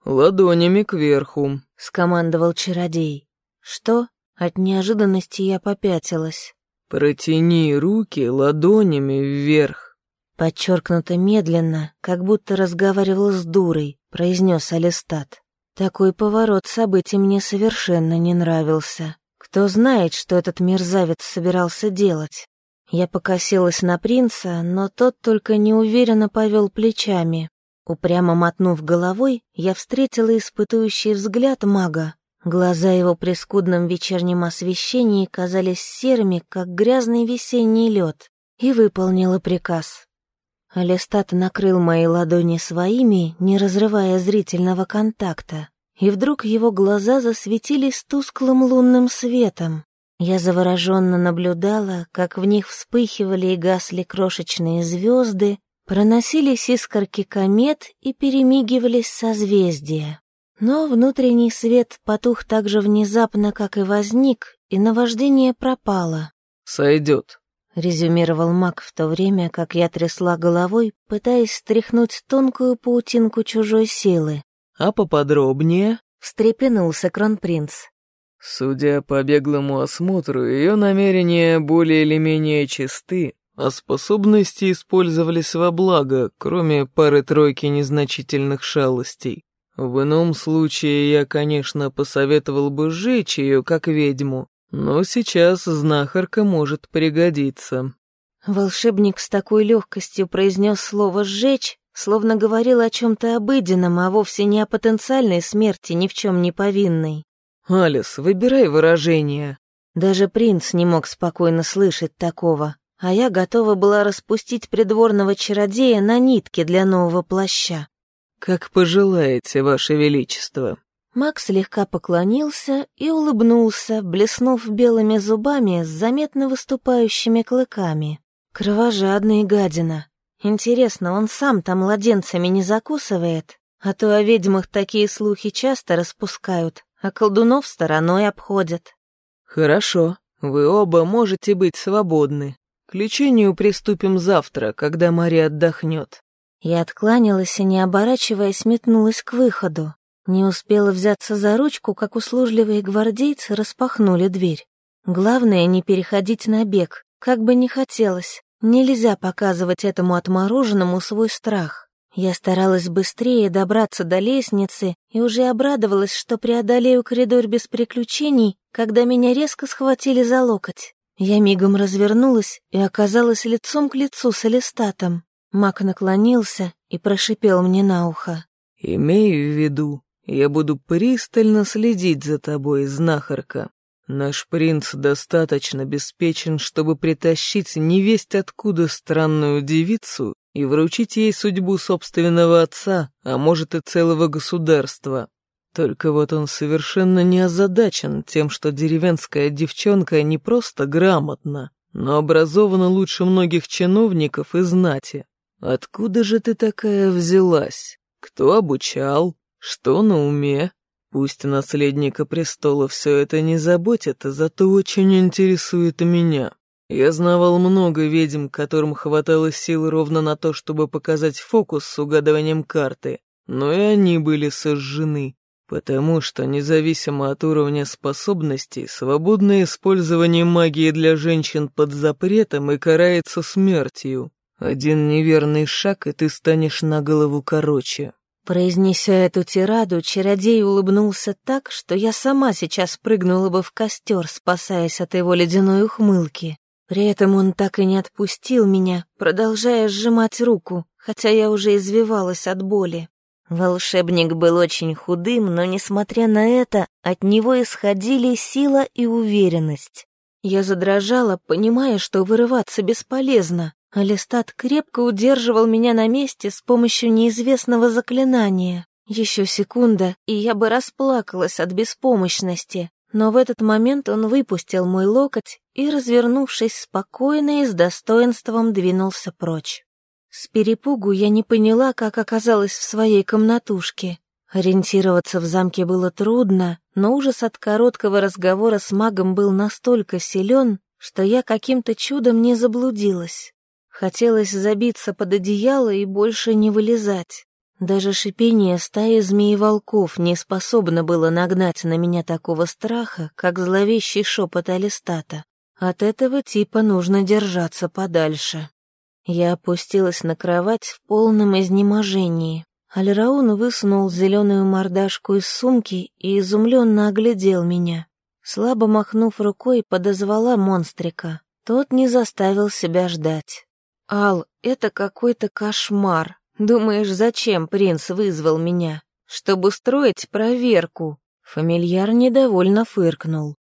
[SPEAKER 2] «Ладонями кверху», —
[SPEAKER 1] скомандовал чародей. «Что?» От неожиданности я попятилась.
[SPEAKER 2] «Протяни руки ладонями вверх»,
[SPEAKER 1] Подчеркнуто медленно, как будто разговаривал с дурой, произнес Алистат. Такой поворот событий мне совершенно не нравился. Кто знает, что этот мерзавец собирался делать. Я покосилась на принца, но тот только неуверенно повел плечами. Упрямо мотнув головой, я встретила испытующий взгляд мага. Глаза его при скудном вечернем освещении казались серыми, как грязный весенний лед, и выполнила приказ. Алистат накрыл мои ладони своими, не разрывая зрительного контакта, и вдруг его глаза засветились тусклым лунным светом. Я завороженно наблюдала, как в них вспыхивали и гасли крошечные звезды, проносились искорки комет и перемигивались созвездия. Но внутренний свет потух так же внезапно, как и возник, и наваждение пропало.
[SPEAKER 2] «Сойдет», —
[SPEAKER 1] резюмировал маг в то время, как я трясла головой, пытаясь стряхнуть тонкую паутинку чужой силы.
[SPEAKER 2] «А поподробнее?»
[SPEAKER 1] — встрепенулся кронпринц.
[SPEAKER 2] «Судя по беглому осмотру, ее намерения более или менее чисты, а способности использовались во благо, кроме пары-тройки незначительных шалостей. В ином случае я, конечно, посоветовал бы сжечь ее, как ведьму, но сейчас знахарка может пригодиться.
[SPEAKER 1] Волшебник с такой легкостью произнес слово «сжечь», словно говорил о чем-то обыденном, а вовсе не о потенциальной смерти ни в чем не повинной.
[SPEAKER 2] «Алис, выбирай выражение».
[SPEAKER 1] Даже принц не мог спокойно слышать такого, а я готова была распустить придворного чародея на нитке для нового плаща.
[SPEAKER 2] «Как пожелаете, Ваше Величество».
[SPEAKER 1] Макс слегка поклонился и улыбнулся, блеснув белыми зубами с заметно выступающими клыками. Кровожадный гадина. Интересно, он сам-то младенцами не закусывает? А то о ведьмах такие слухи часто распускают, а колдунов стороной обходят.
[SPEAKER 2] Хорошо, вы оба можете быть свободны. К лечению приступим завтра, когда Мария отдохнет.
[SPEAKER 1] Я откланялась и, не оборачиваясь, метнулась к выходу. Не успела взяться за ручку, как услужливые гвардейцы распахнули дверь. Главное, не переходить на бег, как бы не хотелось. Нельзя показывать этому отмороженному свой страх. Я старалась быстрее добраться до лестницы и уже обрадовалась, что преодолею коридор без приключений, когда меня резко схватили за локоть. Я мигом развернулась и оказалась лицом к лицу с Алистатом. Мак наклонился и прошипел мне на ухо.
[SPEAKER 2] «Имею в виду, я буду пристально следить за тобой, знахарка. Наш принц достаточно обеспечен, чтобы притащить невесть откуда странную девицу и вручить ей судьбу собственного отца, а может и целого государства. Только вот он совершенно не озадачен тем, что деревенская девчонка не просто грамотна, но образована лучше многих чиновников и знати. Откуда же ты такая взялась? Кто обучал? Что на уме? Пусть наследника престола все это не заботит, зато очень интересует меня. Я знавал много ведьм, которым хватало сил ровно на то, чтобы показать фокус с угадыванием карты, но и они были сожжены, потому что, независимо от уровня способностей, свободное использование магии для женщин под запретом и карается смертью. Один неверный шаг, и ты станешь на голову короче.
[SPEAKER 1] Произнеся эту тираду, чародей улыбнулся так, что я сама сейчас прыгнула бы в костер, спасаясь от его ледяной ухмылки. При этом он так и не отпустил меня, продолжая сжимать руку, хотя я уже извивалась от боли. Волшебник был очень худым, но, несмотря на это, от него исходили сила и уверенность. Я задрожала, понимая, что вырываться бесполезно. Алистат крепко удерживал меня на месте с помощью неизвестного заклинания. Еще секунда, и я бы расплакалась от беспомощности. Но в этот момент он выпустил мой локоть и, развернувшись спокойно и с достоинством, двинулся прочь. С перепугу я не поняла, как оказалась в своей комнатушке. Ориентироваться в замке было трудно, но ужас от короткого разговора с магом был настолько силен, что я каким-то чудом не заблудилась. Хотелось забиться под одеяло и больше не вылезать. Даже шипение стаи змеи-волков не способно было нагнать на меня такого страха, как зловещий шепот Алистата. От этого типа нужно держаться подальше. Я опустилась на кровать в полном изнеможении. Альраун высунул зеленую мордашку из сумки и изумленно оглядел меня. Слабо махнув рукой, подозвала монстрика. Тот не заставил себя ждать. «Ал, это какой-то кошмар. Думаешь, зачем принц вызвал меня? Чтобы устроить проверку?» Фамильяр недовольно фыркнул.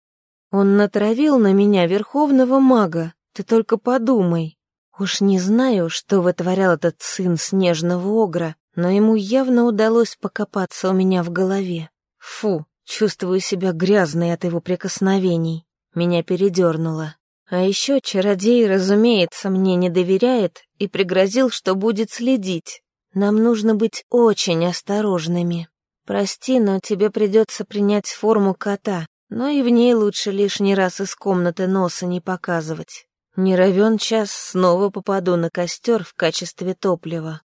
[SPEAKER 1] «Он натравил на меня верховного мага. Ты только подумай. Уж не знаю, что вытворял этот сын снежного огра, но ему явно удалось покопаться у меня в голове. Фу, чувствую себя грязной от его прикосновений. Меня передернуло. А еще чародей, разумеется, мне не доверяет и пригрозил, что будет следить. Нам нужно быть очень осторожными. Прости, но тебе придется принять форму кота, но и в ней лучше лишний раз из комнаты носа не показывать. Не равен час снова попаду на костер в качестве топлива.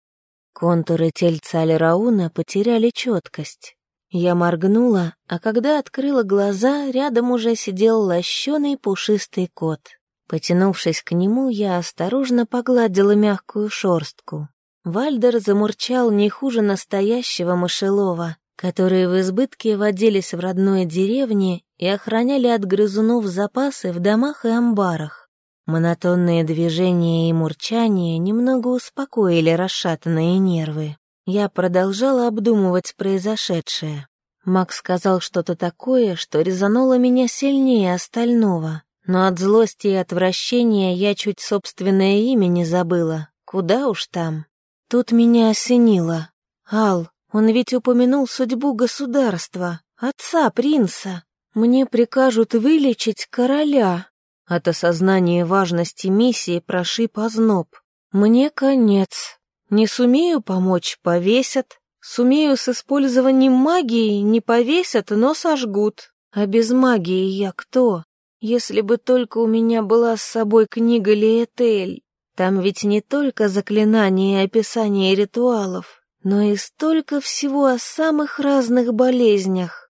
[SPEAKER 1] Контуры тельца Алирауна потеряли четкость. Я моргнула, а когда открыла глаза, рядом уже сидел лощеный пушистый кот. Потянувшись к нему, я осторожно погладила мягкую шорстку. Вальдер замурчал не хуже настоящего мышелова, которые в избытке водились в родной деревне и охраняли от грызунов запасы в домах и амбарах. Монотонные движения и мурчание немного успокоили расшатанные нервы. Я продолжала обдумывать произошедшее. Макс сказал что-то такое, что резануло меня сильнее остального. но от злости и отвращения я чуть собственное имя не забыла. Куда уж там. Тут меня осенило. Ал, он ведь упомянул судьбу государства, отца принца. Мне прикажут вылечить короля. От осознания важности миссии прошиб озноб. Мне конец. Не сумею помочь — повесят. Сумею с использованием магии — не повесят, но сожгут. А без магии я кто? Если бы только у меня была с собой книга Лиэтель. Там ведь не только заклинания и описание ритуалов, но и столько всего о самых разных болезнях.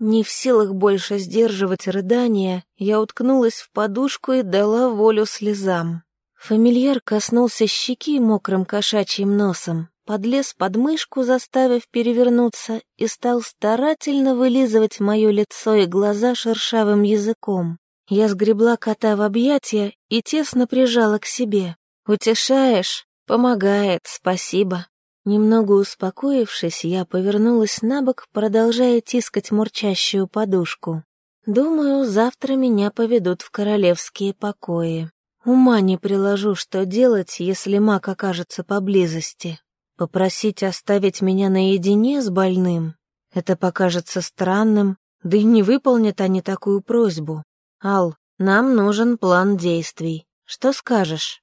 [SPEAKER 1] Не в силах больше сдерживать рыдания, я уткнулась в подушку и дала волю слезам. Фамильяр коснулся щеки мокрым кошачьим носом, подлез под мышку, заставив перевернуться, и стал старательно вылизывать мое лицо и глаза шершавым языком. Я сгребла кота в объятия и тесно прижала к себе. «Утешаешь? Помогает, спасибо». Немного успокоившись, я повернулась на бок, продолжая тискать мурчащую подушку. Думаю, завтра меня поведут в королевские покои. Ума не приложу, что делать, если маг окажется поблизости. Попросить оставить меня наедине с больным? Это покажется странным, да и не выполнят они такую просьбу. Ал, нам нужен план действий. Что скажешь?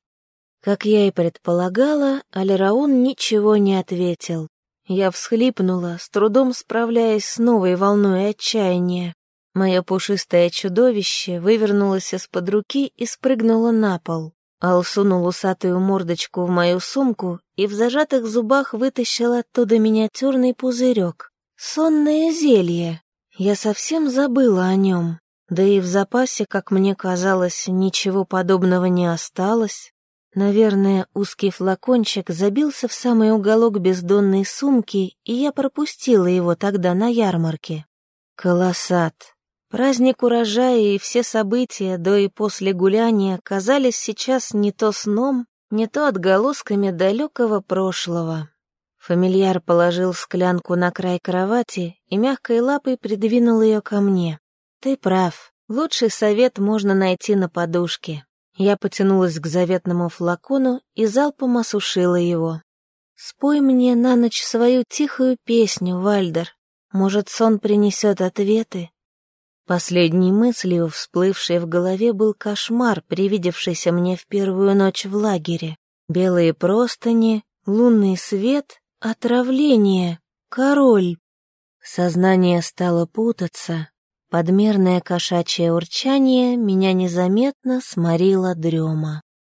[SPEAKER 1] Как я и предполагала, Алираун ничего не ответил. Я всхлипнула, с трудом справляясь с новой волной отчаяния. Мое пушистое чудовище вывернулось из-под руки и спрыгнуло на пол. Ал сунул усатую мордочку в мою сумку и в зажатых зубах вытащил оттуда миниатюрный пузырек. Сонное зелье. Я совсем забыла о нем. Да и в запасе, как мне казалось, ничего подобного не осталось. Наверное, узкий флакончик забился в самый уголок бездонной сумки, и я пропустила его тогда на ярмарке. Колоссат. Праздник урожая и все события до и после гуляния казались сейчас не то сном, не то отголосками далекого прошлого. Фамильяр положил склянку на край кровати и мягкой лапой придвинул ее ко мне. «Ты прав. Лучший совет можно найти на подушке». Я потянулась к заветному флакону и залпом осушила его. «Спой мне на ночь свою тихую песню, Вальдер. Может, сон принесет ответы?» Последней мыслью, всплывшей в голове, был кошмар, привидевшийся мне в первую ночь в лагере. Белые простыни, лунный свет, отравление, король. Сознание стало путаться. Подмерное кошачье урчание меня незаметно сморило дрема.